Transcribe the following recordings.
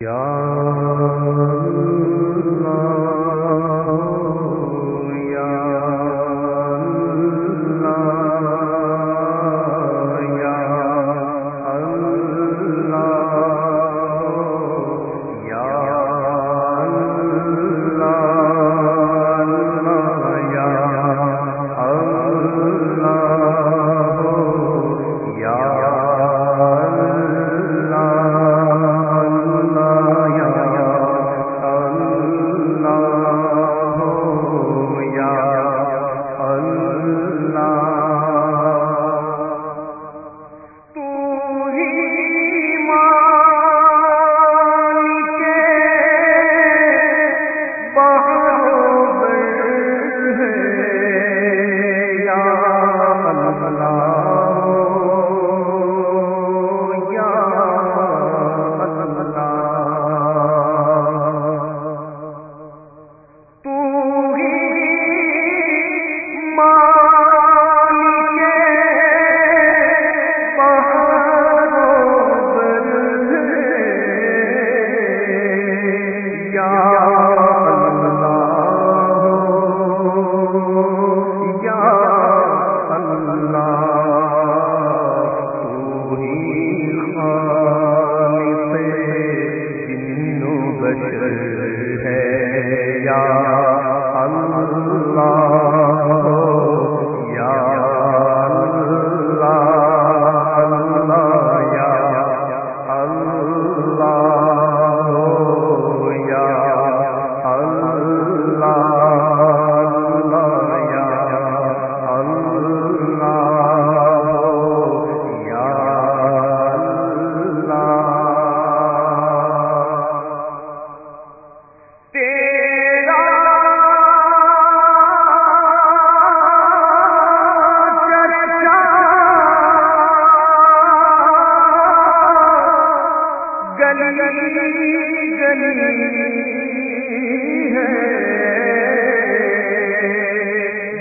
یا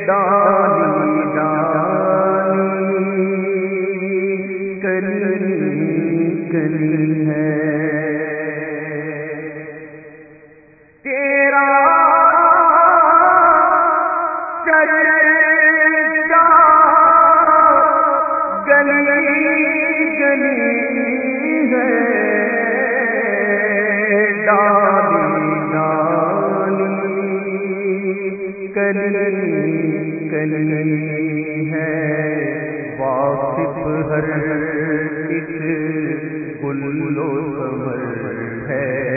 دار کلی کلی ہے واقف ہر ایک ہے۔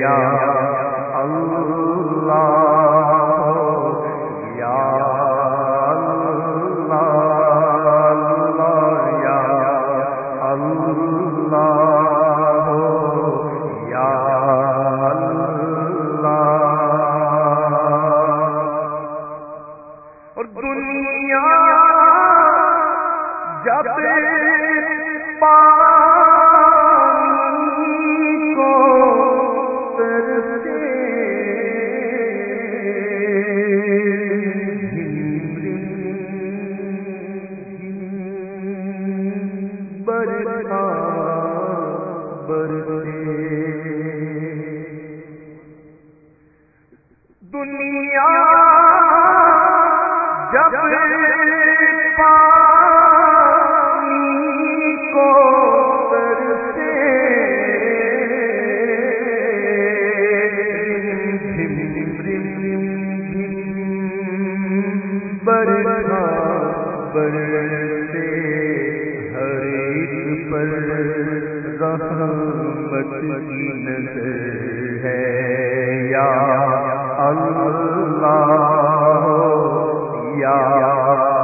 یا یا اللہ اللہ برسا برسے۔ دنیا جب کو برسا برسے۔ ہر ایک پر رحمت کی نظر ہے۔ یا اللہ یا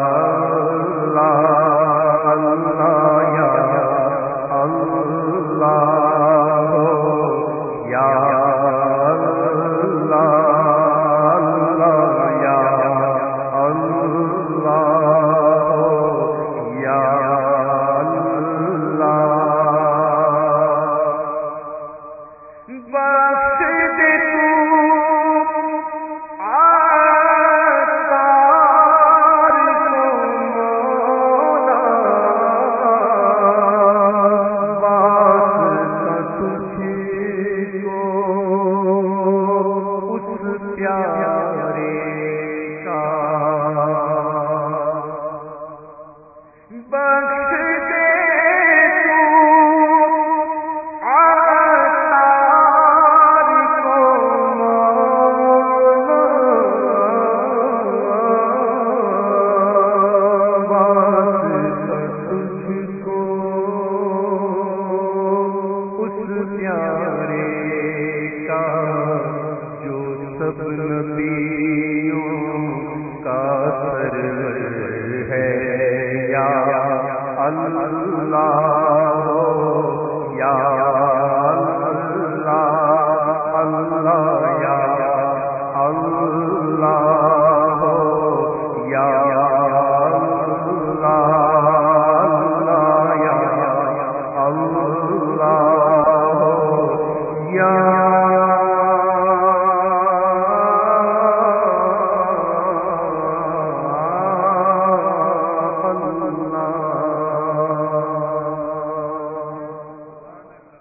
کیا